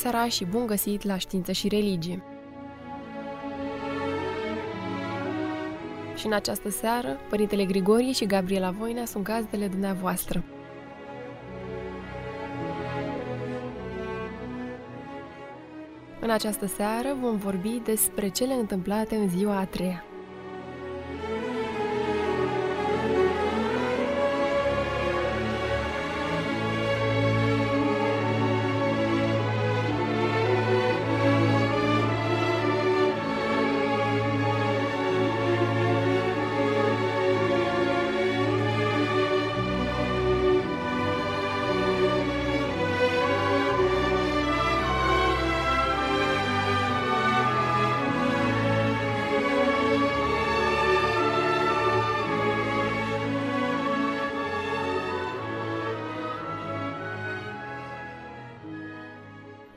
Seara și bun găsit la Știință și Religie! Și în această seară, Părintele Grigorie și Gabriela Voina sunt gazdele dumneavoastră. În această seară vom vorbi despre cele întâmplate în ziua a treia.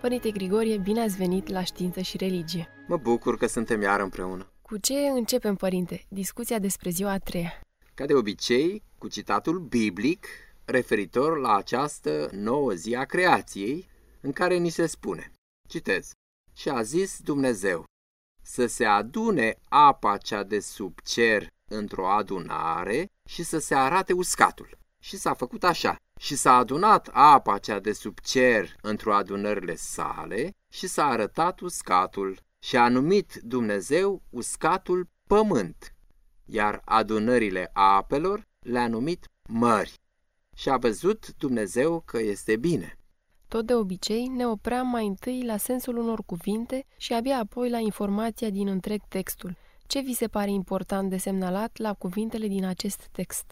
Părinte Grigorie, bine ați venit la Știință și Religie. Mă bucur că suntem iar împreună. Cu ce începem, Părinte? Discuția despre ziua a treia. Ca de obicei, cu citatul biblic referitor la această nouă zi a creației, în care ni se spune, citez, Și a zis Dumnezeu, să se adune apa cea de sub cer într-o adunare și să se arate uscatul. Și s-a făcut așa. Și s-a adunat apa cea de sub cer într-o adunările sale și s-a arătat uscatul și a numit Dumnezeu uscatul pământ, iar adunările apelor le-a numit mări. Și a văzut Dumnezeu că este bine. Tot de obicei ne opream mai întâi la sensul unor cuvinte și abia apoi la informația din întreg textul. Ce vi se pare important de semnalat la cuvintele din acest text?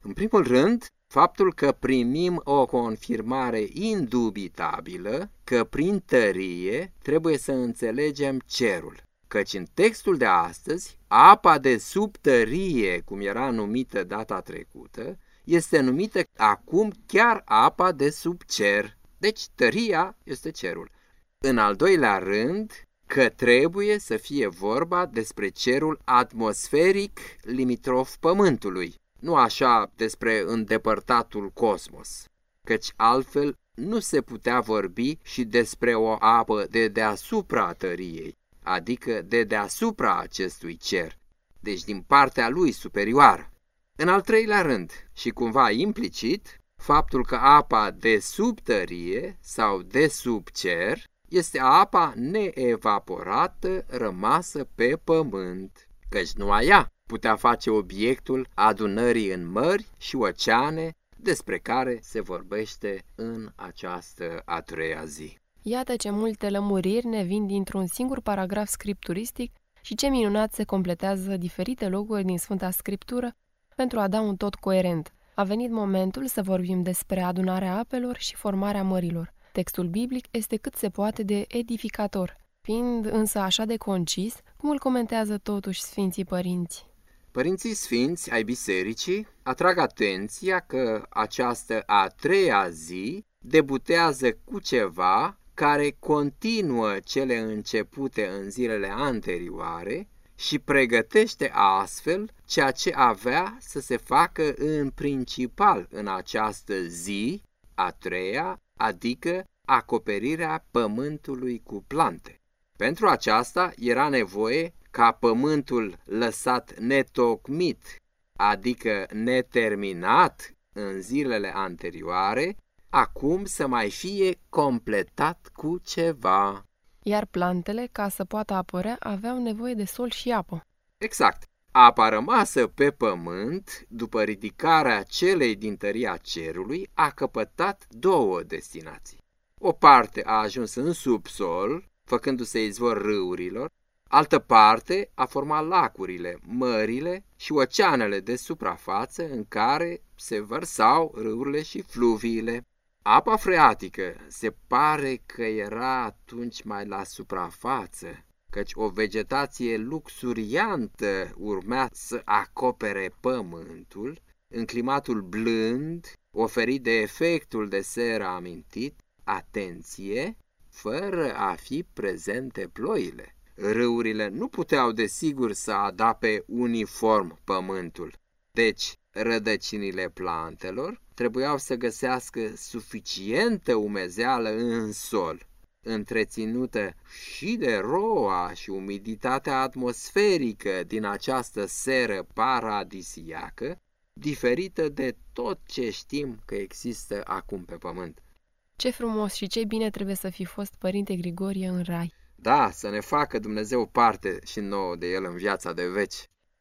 În primul rând, faptul că primim o confirmare indubitabilă că prin tărie trebuie să înțelegem cerul. Căci în textul de astăzi, apa de sub tărie, cum era numită data trecută, este numită acum chiar apa de sub cer. Deci tăria este cerul. În al doilea rând, că trebuie să fie vorba despre cerul atmosferic limitrof pământului, nu așa despre îndepărtatul cosmos, căci altfel nu se putea vorbi și despre o apă de deasupra tăriei, adică de deasupra acestui cer, deci din partea lui superioară. În al treilea rând, și cumva implicit, faptul că apa de sub tărie sau de sub cer este apa neevaporată rămasă pe pământ, căci numai ea putea face obiectul adunării în mări și oceane despre care se vorbește în această a treia zi. Iată ce multe lămuriri ne vin dintr-un singur paragraf scripturistic și ce minunat se completează diferite locuri din Sfânta Scriptură pentru a da un tot coerent. A venit momentul să vorbim despre adunarea apelor și formarea mărilor. Textul biblic este cât se poate de edificator, fiind însă așa de concis, cum îl comentează totuși Sfinții Părinți. Părinții sfinți ai bisericii atrag atenția că această a treia zi debutează cu ceva care continuă cele începute în zilele anterioare și pregătește astfel ceea ce avea să se facă în principal în această zi, a treia, adică acoperirea pământului cu plante. Pentru aceasta era nevoie ca pământul lăsat netocmit, adică neterminat în zilele anterioare, acum să mai fie completat cu ceva. Iar plantele, ca să poată apărea, aveau nevoie de sol și apă. Exact. Apa rămasă pe pământ, după ridicarea celei din tăria cerului, a căpătat două destinații. O parte a ajuns în subsol, făcându-se izvor râurilor, Altă parte a format lacurile, mările și oceanele de suprafață în care se vărsau râurile și fluviile. Apa freatică se pare că era atunci mai la suprafață, căci o vegetație luxuriantă urmea să acopere pământul în climatul blând oferit de efectul de seră amintit, atenție, fără a fi prezente ploile. Râurile nu puteau desigur să adape uniform pământul, deci rădăcinile plantelor trebuiau să găsească suficientă umezeală în sol, întreținută și de roa și umiditatea atmosferică din această seră paradisiacă, diferită de tot ce știm că există acum pe pământ. Ce frumos și ce bine trebuie să fi fost Părinte Grigorie în rai. Da, să ne facă Dumnezeu parte și nouă de el în viața de veci.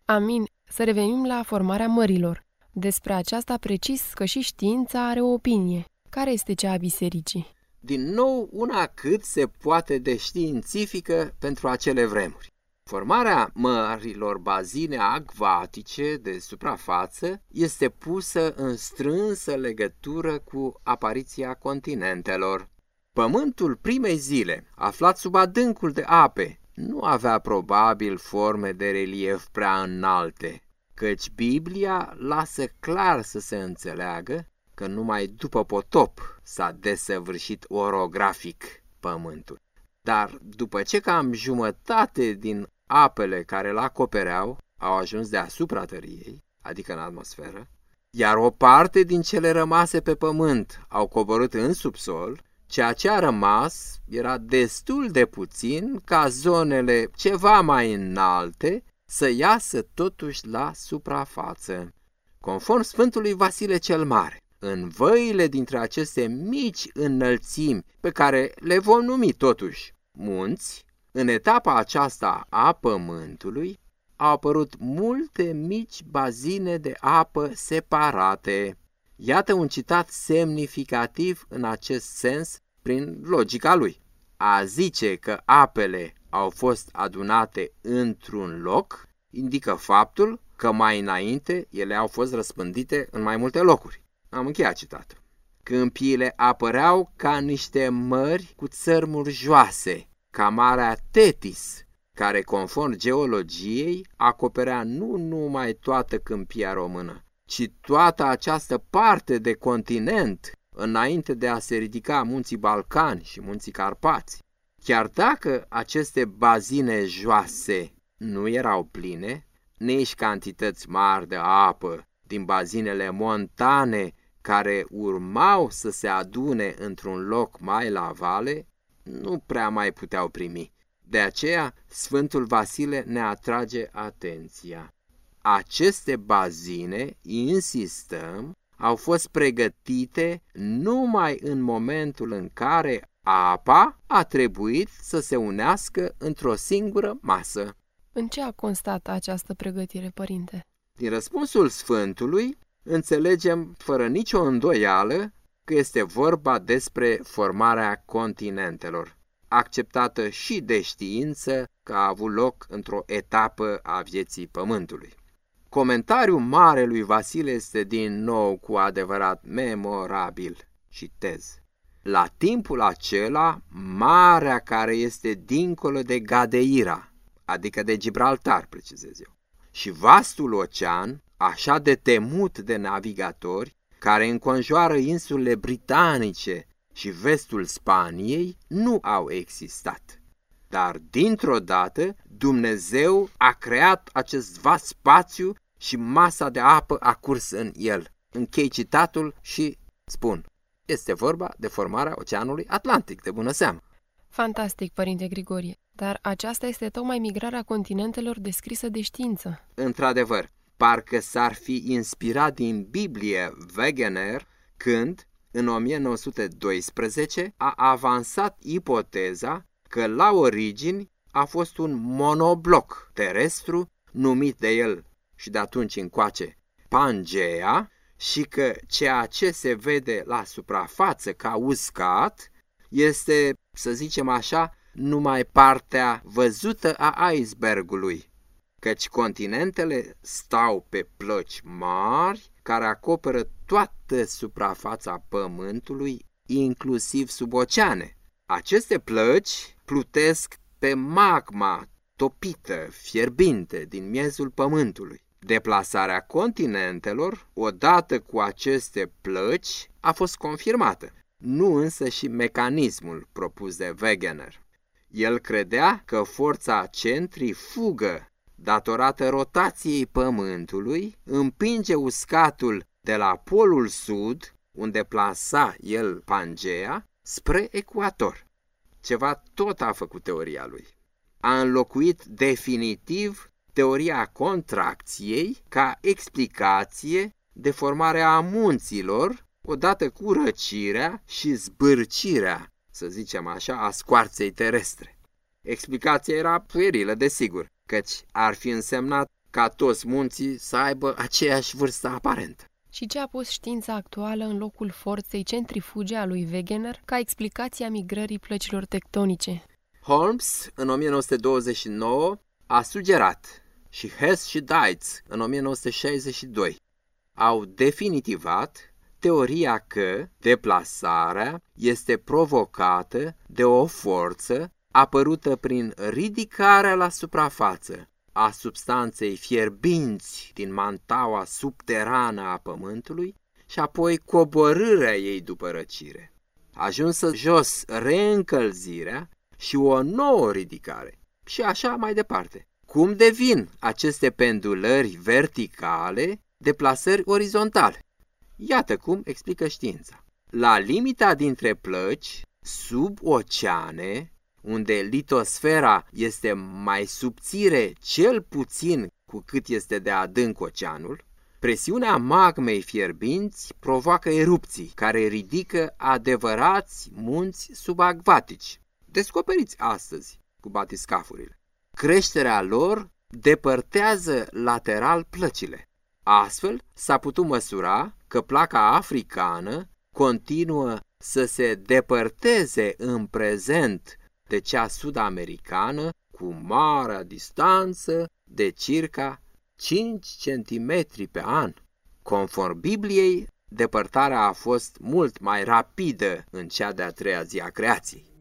Amin. Să revenim la formarea mărilor. Despre aceasta precis că și știința are o opinie. Care este cea a bisericii? Din nou, una cât se poate de științifică pentru acele vremuri. Formarea mărilor bazine acvatice de suprafață este pusă în strânsă legătură cu apariția continentelor. Pământul primei zile, aflat sub adâncul de ape, nu avea probabil forme de relief prea înalte, căci Biblia lasă clar să se înțeleagă că numai după potop s-a desăvârșit orografic pământul. Dar după ce cam jumătate din apele care îl acopereau au ajuns deasupra tăriei, adică în atmosferă, iar o parte din cele rămase pe pământ au coborât în subsol, ceea ce a rămas era destul de puțin ca zonele ceva mai înalte să iasă totuși la suprafață. Conform Sfântului Vasile cel Mare, în văile dintre aceste mici înălțimi, pe care le vom numi totuși munți, în etapa aceasta a pământului au apărut multe mici bazine de apă separate. Iată un citat semnificativ în acest sens prin logica lui. A zice că apele au fost adunate într-un loc indică faptul că mai înainte ele au fost răspândite în mai multe locuri. Am încheiat citatul. Câmpiile apăreau ca niște mări cu țărmuri joase, ca Marea Tetis, care, conform geologiei, acoperea nu numai toată câmpia română, ci toată această parte de continent, înainte de a se ridica munții Balcani și munții Carpați. Chiar dacă aceste bazine joase nu erau pline, nici cantități mari de apă din bazinele montane care urmau să se adune într-un loc mai la vale, nu prea mai puteau primi. De aceea, Sfântul Vasile ne atrage atenția. Aceste bazine, insistăm, au fost pregătite numai în momentul în care apa a trebuit să se unească într-o singură masă. În ce a constat această pregătire, părinte? Din răspunsul Sfântului, înțelegem fără nicio îndoială că este vorba despre formarea continentelor, acceptată și de știință că a avut loc într-o etapă a vieții Pământului. Comentariul Marelui Vasile este din nou cu adevărat memorabil și tez. La timpul acela, marea care este dincolo de Gadeira, adică de Gibraltar, precizez eu, și vastul ocean, așa de temut de navigatori, care înconjoară insulele britanice și vestul Spaniei, nu au existat. Dar, dintr-o dată, Dumnezeu a creat acest vast spațiu și masa de apă a curs în el. Închei citatul și spun, este vorba de formarea Oceanului Atlantic, de bună seamă. Fantastic, părinte Grigorie, dar aceasta este tocmai migrarea continentelor descrisă de știință. Într-adevăr, parcă s-ar fi inspirat din Biblie Wegener când, în 1912, a avansat ipoteza că la origini a fost un monobloc terestru numit de el și de atunci încoace Pangea și că ceea ce se vede la suprafață ca uscat este, să zicem așa, numai partea văzută a icebergului, căci continentele stau pe plăci mari care acoperă toată suprafața pământului, inclusiv sub oceane. Aceste plăci plutesc pe magma topită, fierbinte din miezul pământului. Deplasarea continentelor, odată cu aceste plăci, a fost confirmată, nu însă și mecanismul propus de Wegener. El credea că forța centrifugă, datorată rotației Pământului, împinge uscatul de la polul sud, unde plasa el Pangea, spre ecuator. Ceva tot a făcut teoria lui. A înlocuit definitiv teoria contracției ca explicație de formarea munților odată cu răcirea și zbârcirea, să zicem așa, a scoarței terestre. Explicația era puerilă, desigur, căci ar fi însemnat ca toți munții să aibă aceeași vârstă aparentă. Și ce a pus știința actuală în locul forței centrifuge a lui Wegener ca explicație a migrării plăcilor tectonice? Holmes, în 1929, a sugerat și Hess și Deitz, în 1962, au definitivat teoria că deplasarea este provocată de o forță apărută prin ridicarea la suprafață a substanței fierbinți din mantaua subterană a Pământului și apoi coborârea ei după răcire. Ajunsă jos reîncălzirea și o nouă ridicare și așa mai departe. Cum devin aceste pendulări verticale deplasări orizontale? Iată cum explică știința. La limita dintre plăci, sub oceane, unde litosfera este mai subțire cel puțin cu cât este de adânc oceanul, presiunea magmei fierbinți provoacă erupții care ridică adevărați munți subacvatici, descoperiți astăzi cu batiscafurile. Creșterea lor depărtează lateral plăcile. Astfel s-a putut măsura că placa africană continuă să se depărteze în prezent de cea sud-americană cu marea distanță de circa 5 cm pe an. Conform Bibliei, depărtarea a fost mult mai rapidă în cea de-a treia zi a creației.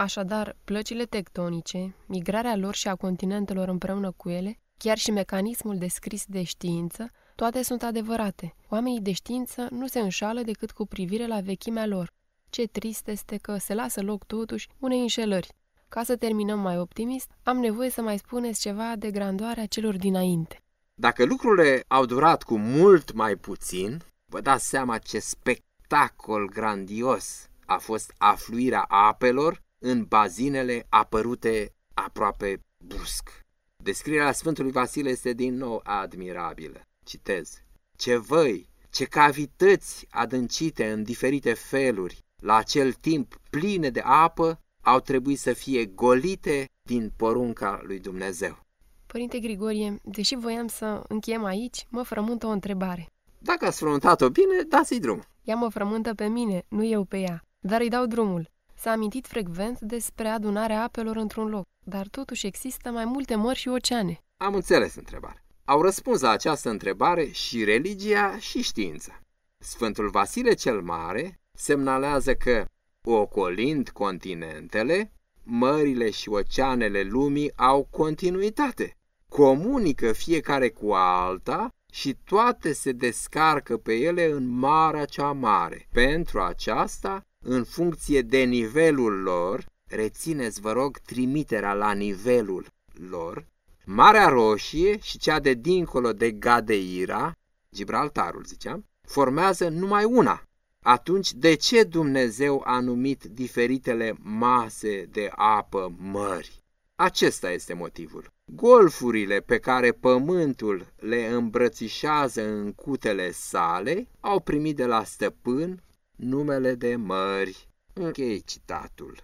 Așadar, plăcile tectonice, migrarea lor și a continentelor împreună cu ele, chiar și mecanismul descris de știință, toate sunt adevărate. Oamenii de știință nu se înșală decât cu privire la vechimea lor. Ce trist este că se lasă loc totuși unei înșelări. Ca să terminăm mai optimist, am nevoie să mai spuneți ceva de grandoarea celor dinainte. Dacă lucrurile au durat cu mult mai puțin, vă dați seama ce spectacol grandios a fost afluirea apelor în bazinele apărute aproape brusc. Descrierea Sfântului Vasile este din nou admirabilă. Citez. Ce văi, ce cavități adâncite în diferite feluri, la acel timp pline de apă, au trebuit să fie golite din porunca lui Dumnezeu. Părinte Grigorie, deși voiam să încheiem aici, mă frământă o întrebare. Dacă ați frământat-o bine, dați-i drum. Ea mă frământă pe mine, nu eu pe ea, dar îi dau drumul. S-a amintit frecvent despre adunarea apelor într-un loc, dar totuși există mai multe mări și oceane. Am înțeles întrebarea. Au răspuns la această întrebare și religia și știința. Sfântul Vasile cel Mare semnalează că, ocolind continentele, mările și oceanele lumii au continuitate, comunică fiecare cu alta și toate se descarcă pe ele în marea cea mare. Pentru aceasta, în funcție de nivelul lor, rețineți, vă rog, trimiterea la nivelul lor, Marea Roșie și cea de dincolo de Gadeira, Gibraltarul ziceam, formează numai una. Atunci, de ce Dumnezeu a numit diferitele mase de apă mări? Acesta este motivul. Golfurile pe care pământul le îmbrățișează în cutele sale au primit de la stăpân numele de mări. Închei citatul.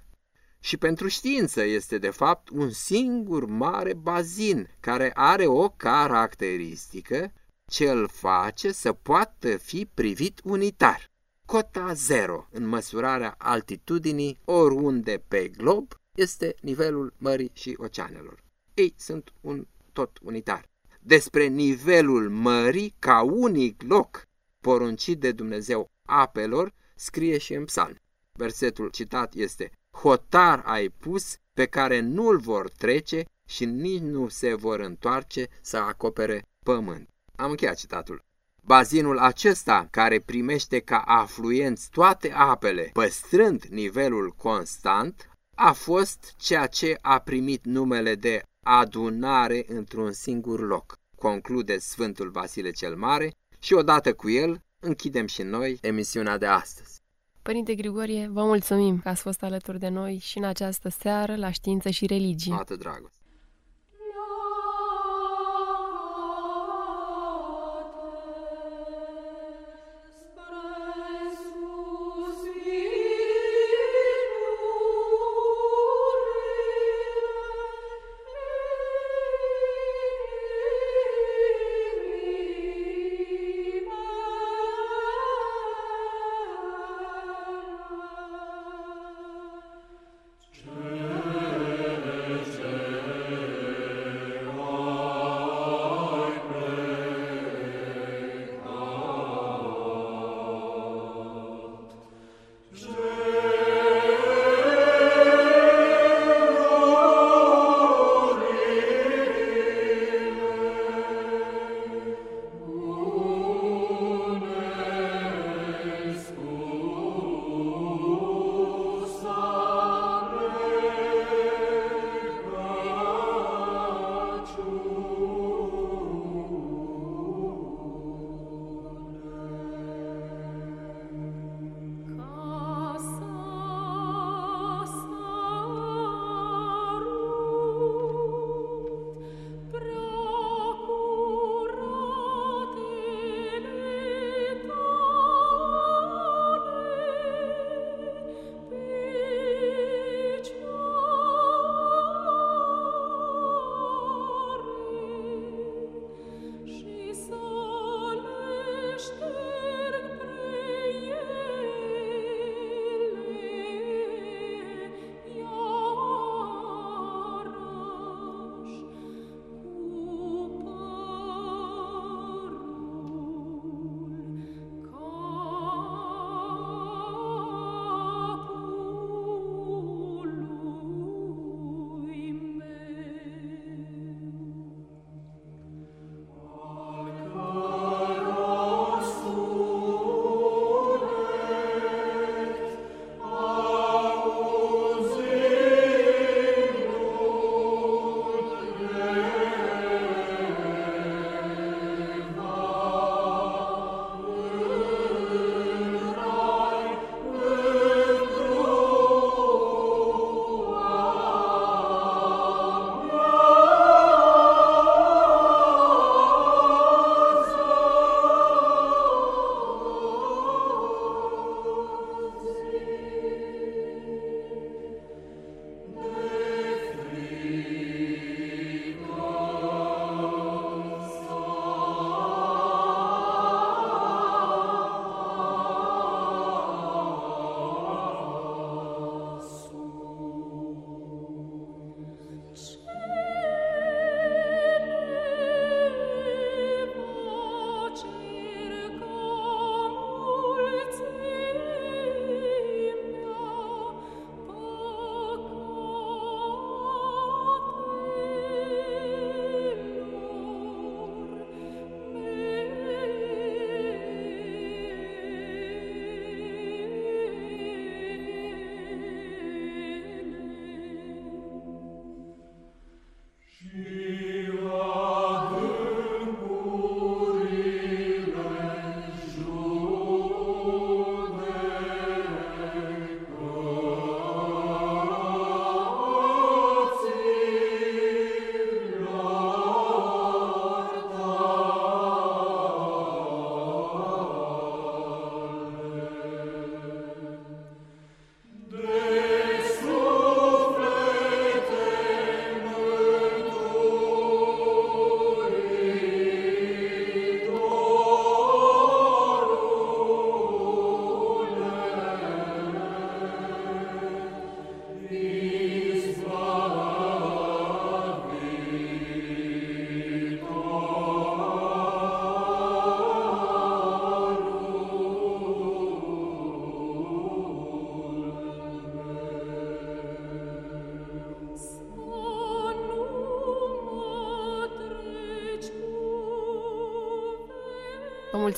Și pentru știință este de fapt un singur mare bazin care are o caracteristică ce îl face să poată fi privit unitar. Cota zero în măsurarea altitudinii oriunde pe glob este nivelul mării și oceanelor. Ei sunt un tot unitar. Despre nivelul mării ca unic loc poruncit de Dumnezeu apelor scrie și în psalm. Versetul citat este Hotar ai pus pe care nu-l vor trece și nici nu se vor întoarce să acopere pământ. Am încheiat citatul. Bazinul acesta, care primește ca afluenți toate apele, păstrând nivelul constant, a fost ceea ce a primit numele de adunare într-un singur loc, conclude Sfântul Vasile cel Mare și odată cu el închidem și noi emisiunea de astăzi. Părinte Grigorie, vă mulțumim că ați fost alături de noi și în această seară la știință și religie. Toată dragoste.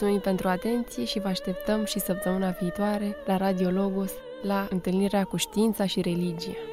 Mulțumim pentru atenție și vă așteptăm și săptămâna viitoare la Radio Logos la întâlnirea cu știința și religia.